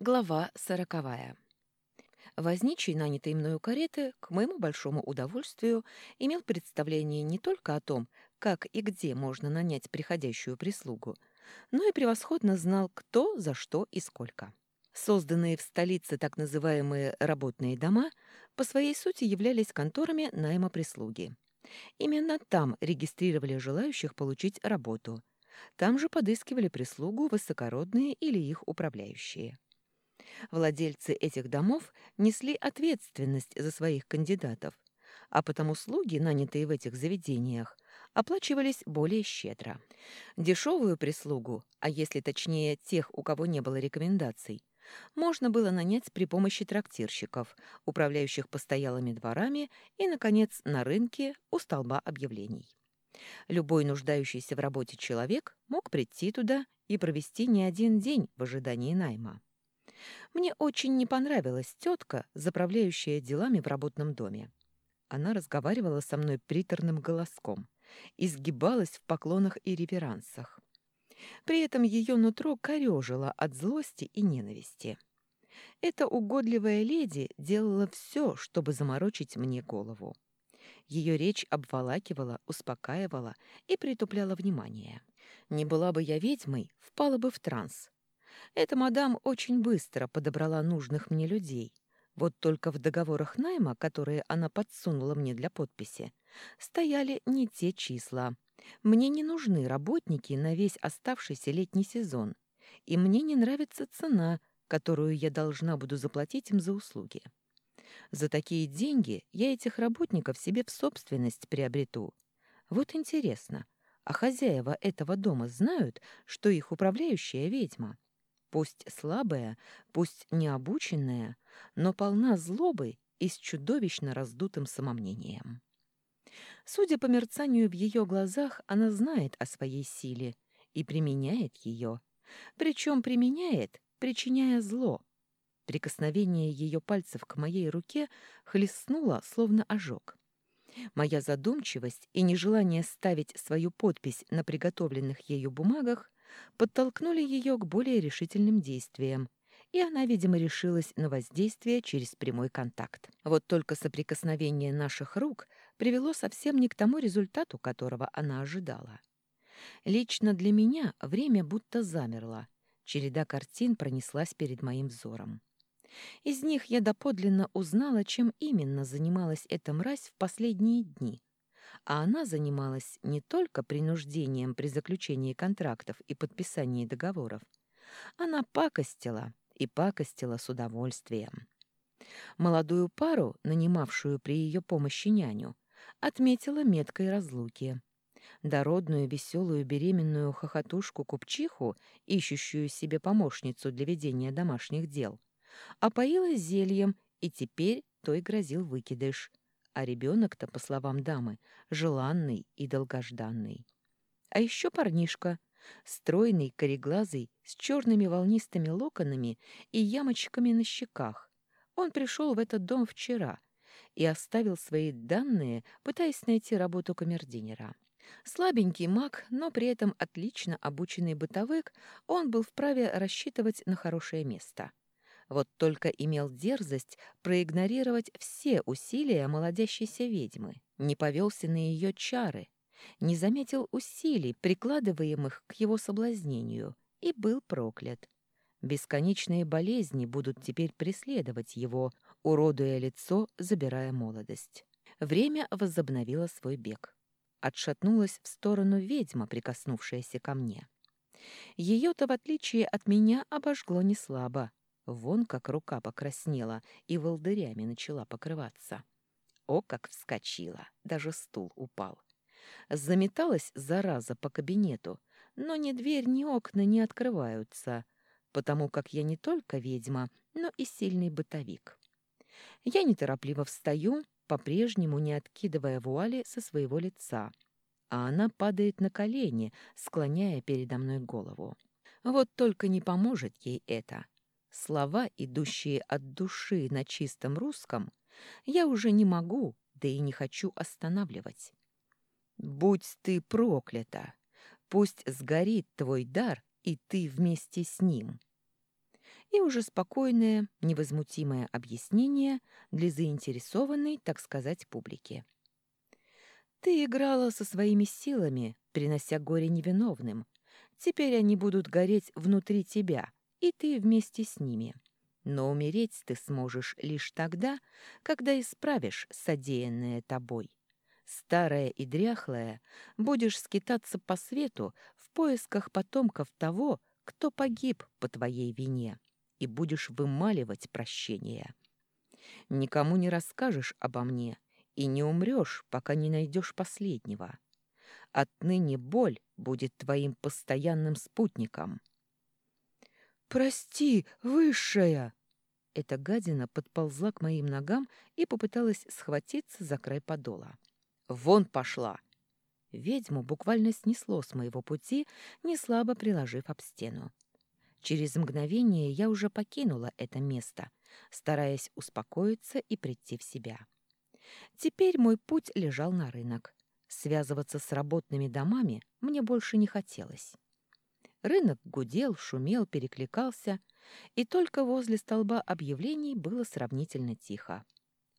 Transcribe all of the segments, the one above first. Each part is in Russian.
Глава сороковая. Возничий, нанятый мною кареты, к моему большому удовольствию, имел представление не только о том, как и где можно нанять приходящую прислугу, но и превосходно знал, кто, за что и сколько. Созданные в столице так называемые «работные дома» по своей сути являлись конторами найма прислуги. Именно там регистрировали желающих получить работу. Там же подыскивали прислугу высокородные или их управляющие. Владельцы этих домов несли ответственность за своих кандидатов, а потому слуги, нанятые в этих заведениях, оплачивались более щедро. Дешевую прислугу, а если точнее тех, у кого не было рекомендаций, можно было нанять при помощи трактирщиков, управляющих постоялыми дворами и, наконец, на рынке у столба объявлений. Любой нуждающийся в работе человек мог прийти туда и провести не один день в ожидании найма. Мне очень не понравилась тетка, заправляющая делами в работном доме. Она разговаривала со мной приторным голоском, изгибалась в поклонах и реверансах. При этом ее нутро корежило от злости и ненависти. Эта угодливая леди делала все, чтобы заморочить мне голову. Ее речь обволакивала, успокаивала и притупляла внимание. Не была бы я ведьмой, впала бы в транс, эта мадам очень быстро подобрала нужных мне людей. Вот только в договорах найма, которые она подсунула мне для подписи, стояли не те числа. Мне не нужны работники на весь оставшийся летний сезон, и мне не нравится цена, которую я должна буду заплатить им за услуги. За такие деньги я этих работников себе в собственность приобрету. Вот интересно, а хозяева этого дома знают, что их управляющая ведьма? Пусть слабая, пусть необученная, но полна злобы и с чудовищно раздутым самомнением. Судя по мерцанию в ее глазах, она знает о своей силе и применяет ее, причем применяет, причиняя зло. Прикосновение ее пальцев к моей руке хлестнуло, словно ожог. Моя задумчивость и нежелание ставить свою подпись на приготовленных ею бумагах подтолкнули ее к более решительным действиям, и она, видимо, решилась на воздействие через прямой контакт. Вот только соприкосновение наших рук привело совсем не к тому результату, которого она ожидала. Лично для меня время будто замерло. Череда картин пронеслась перед моим взором. Из них я доподлинно узнала, чем именно занималась эта мразь в последние дни — а она занималась не только принуждением при заключении контрактов и подписании договоров. Она пакостила и пакостила с удовольствием. Молодую пару, нанимавшую при ее помощи няню, отметила меткой разлуки. Дородную, веселую, беременную хохотушку-купчиху, ищущую себе помощницу для ведения домашних дел, опоила зельем, и теперь той грозил выкидыш а ребенок-то, по словам дамы, желанный и долгожданный. А еще парнишка, стройный, кореглазый, с черными волнистыми локонами и ямочками на щеках. Он пришел в этот дом вчера и оставил свои данные, пытаясь найти работу камердинера. Слабенький маг, но при этом отлично обученный бытовик, он был вправе рассчитывать на хорошее место. Вот только имел дерзость проигнорировать все усилия молодящейся ведьмы, не повелся на ее чары, не заметил усилий, прикладываемых к его соблазнению, и был проклят. Бесконечные болезни будут теперь преследовать его, уродуя лицо, забирая молодость. Время возобновило свой бег. Отшатнулась в сторону ведьма, прикоснувшаяся ко мне. Ее-то, в отличие от меня, обожгло неслабо. Вон как рука покраснела и волдырями начала покрываться. О, как вскочила! Даже стул упал. Заметалась зараза по кабинету, но ни дверь, ни окна не открываются, потому как я не только ведьма, но и сильный бытовик. Я неторопливо встаю, по-прежнему не откидывая вуали со своего лица, а она падает на колени, склоняя передо мной голову. Вот только не поможет ей это — Слова, идущие от души на чистом русском, я уже не могу, да и не хочу останавливать. «Будь ты проклята! Пусть сгорит твой дар, и ты вместе с ним!» и уже спокойное, невозмутимое объяснение для заинтересованной, так сказать, публики. Ты играла со своими силами, принося горе невиновным. Теперь они будут гореть внутри тебя, и ты вместе с ними. Но умереть ты сможешь лишь тогда, когда исправишь содеянное тобой. Старая и дряхлая, будешь скитаться по свету в поисках потомков того, кто погиб по твоей вине, и будешь вымаливать прощение. Никому не расскажешь обо мне и не умрешь, пока не найдешь последнего. Отныне боль будет твоим постоянным спутником. «Прости, высшая!» Эта гадина подползла к моим ногам и попыталась схватиться за край подола. «Вон пошла!» Ведьму буквально снесло с моего пути, неслабо приложив об стену. Через мгновение я уже покинула это место, стараясь успокоиться и прийти в себя. Теперь мой путь лежал на рынок. Связываться с работными домами мне больше не хотелось. Рынок гудел, шумел, перекликался, и только возле столба объявлений было сравнительно тихо.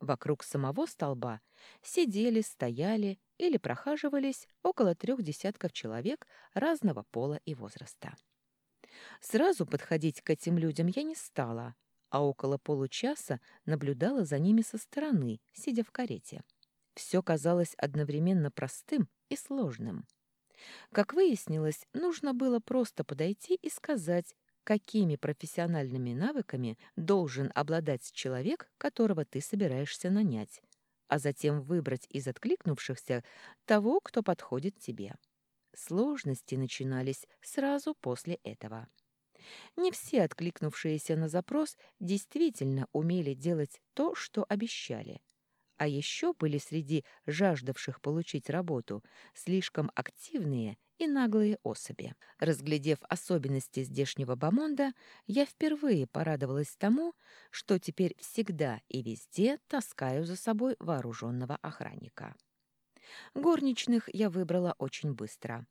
Вокруг самого столба сидели, стояли или прохаживались около трех десятков человек разного пола и возраста. Сразу подходить к этим людям я не стала, а около получаса наблюдала за ними со стороны, сидя в карете. Все казалось одновременно простым и сложным. Как выяснилось, нужно было просто подойти и сказать, какими профессиональными навыками должен обладать человек, которого ты собираешься нанять, а затем выбрать из откликнувшихся того, кто подходит тебе. Сложности начинались сразу после этого. Не все откликнувшиеся на запрос действительно умели делать то, что обещали. А еще были среди жаждавших получить работу слишком активные и наглые особи. Разглядев особенности здешнего бомонда, я впервые порадовалась тому, что теперь всегда и везде таскаю за собой вооруженного охранника. Горничных я выбрала очень быстро.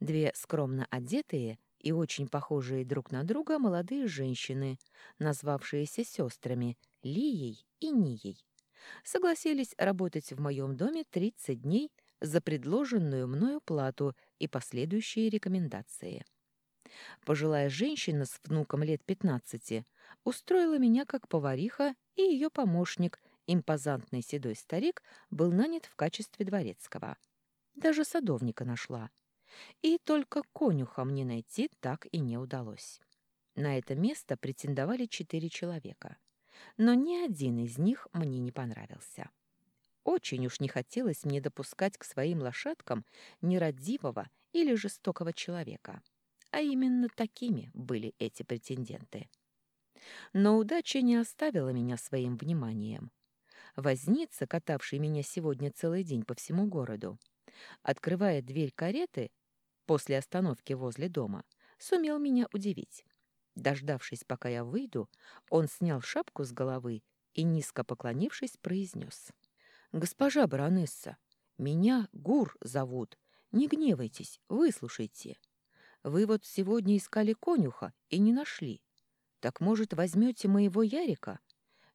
Две скромно одетые и очень похожие друг на друга молодые женщины, назвавшиеся сестрами Лией и Нией, согласились работать в моем доме 30 дней за предложенную мною плату и последующие рекомендации. Пожилая женщина с внуком лет 15 устроила меня как повариха, и ее помощник, импозантный седой старик, был нанят в качестве дворецкого. Даже садовника нашла. И только конюха мне найти так и не удалось. На это место претендовали четыре человека. Но ни один из них мне не понравился. Очень уж не хотелось мне допускать к своим лошадкам нерадивого или жестокого человека. А именно такими были эти претенденты. Но удача не оставила меня своим вниманием. Возница, катавший меня сегодня целый день по всему городу, открывая дверь кареты после остановки возле дома, сумел меня удивить. Дождавшись, пока я выйду, он снял шапку с головы и, низко поклонившись, произнес — «Госпожа баронесса, меня Гур зовут. Не гневайтесь, выслушайте. Вы вот сегодня искали конюха и не нашли. Так, может, возьмете моего Ярика?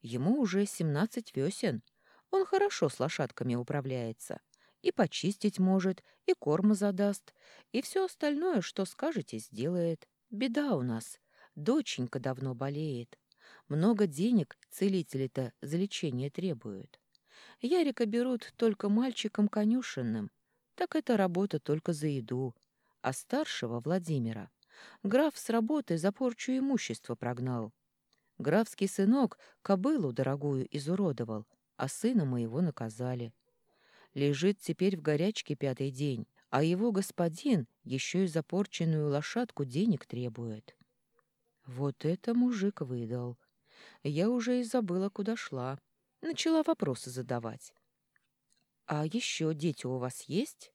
Ему уже семнадцать весен. Он хорошо с лошадками управляется. И почистить может, и корма задаст, и все остальное, что скажете, сделает. Беда у нас. Доченька давно болеет. Много денег целители-то за лечение требуют. Ярика берут только мальчиком конюшенным, так это работа только за еду. А старшего, Владимира, граф с работы за порчу имущества прогнал. Графский сынок кобылу дорогую изуродовал, а сына моего наказали. Лежит теперь в горячке пятый день, а его господин еще и запорченную лошадку денег требует. Вот это мужик выдал. Я уже и забыла, куда шла. Начала вопросы задавать. «А еще дети у вас есть?»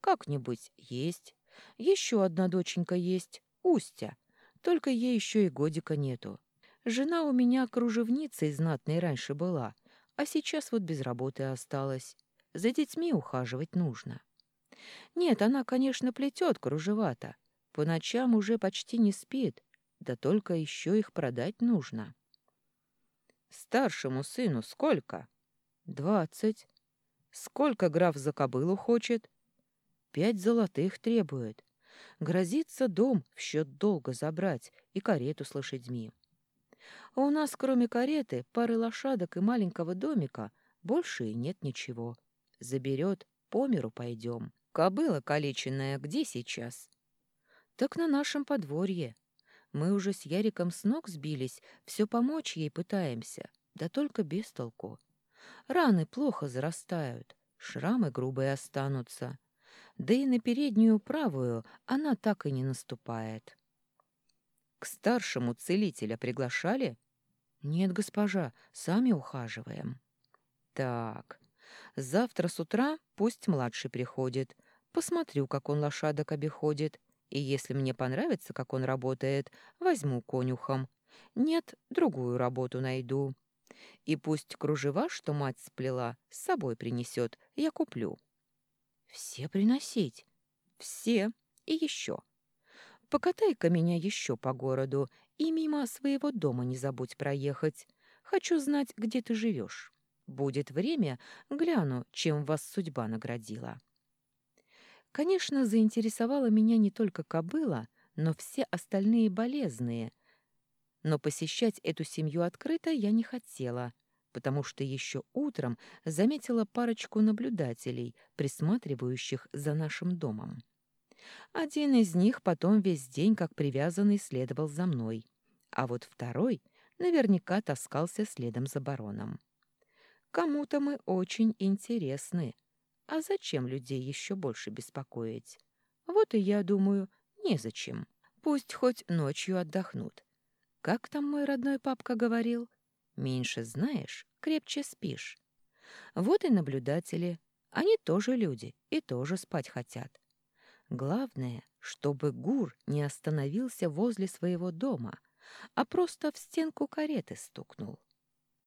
«Как-нибудь есть. Еще одна доченька есть, Устя. Только ей еще и годика нету. Жена у меня кружевницей знатной раньше была, а сейчас вот без работы осталась. За детьми ухаживать нужно. Нет, она, конечно, плетет кружевато. По ночам уже почти не спит. Да только еще их продать нужно. Старшему сыну сколько? Двадцать. Сколько граф за кобылу хочет? Пять золотых требует. Грозится дом в счет долга забрать и карету с лошадьми. А у нас, кроме кареты, пары лошадок и маленького домика, больше и нет ничего. Заберет, по миру пойдем. Кобыла калеченная где сейчас? Так на нашем подворье. Мы уже с Яриком с ног сбились, все помочь ей пытаемся, да только без толку. Раны плохо зарастают, шрамы грубые останутся. Да и на переднюю правую она так и не наступает. К старшему целителя приглашали? Нет, госпожа, сами ухаживаем. Так, завтра с утра пусть младший приходит. Посмотрю, как он лошадок обиходит. И если мне понравится, как он работает, возьму конюхом. Нет, другую работу найду. И пусть кружева, что мать сплела, с собой принесет, я куплю. Все приносить? Все. И еще. Покатай-ка меня еще по городу и мимо своего дома не забудь проехать. Хочу знать, где ты живешь. Будет время, гляну, чем вас судьба наградила. Конечно, заинтересовала меня не только кобыла, но все остальные болезные. Но посещать эту семью открыто я не хотела, потому что еще утром заметила парочку наблюдателей, присматривающих за нашим домом. Один из них потом весь день как привязанный следовал за мной, а вот второй наверняка таскался следом за бароном. Кому-то мы очень интересны, а зачем людей еще больше беспокоить? Вот и я думаю, незачем. Пусть хоть ночью отдохнут. Как там мой родной папка говорил? Меньше знаешь, крепче спишь. Вот и наблюдатели. Они тоже люди и тоже спать хотят. Главное, чтобы Гур не остановился возле своего дома, а просто в стенку кареты стукнул.